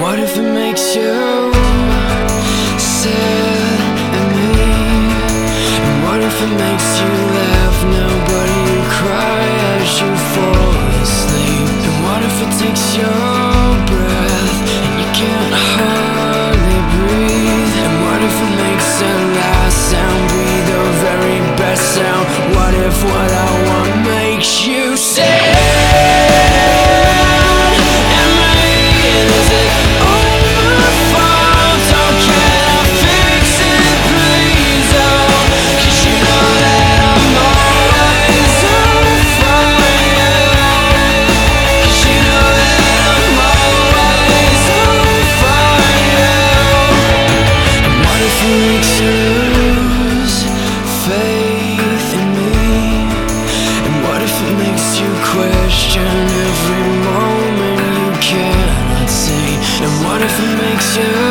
What if it makes you sad? And what if it makes you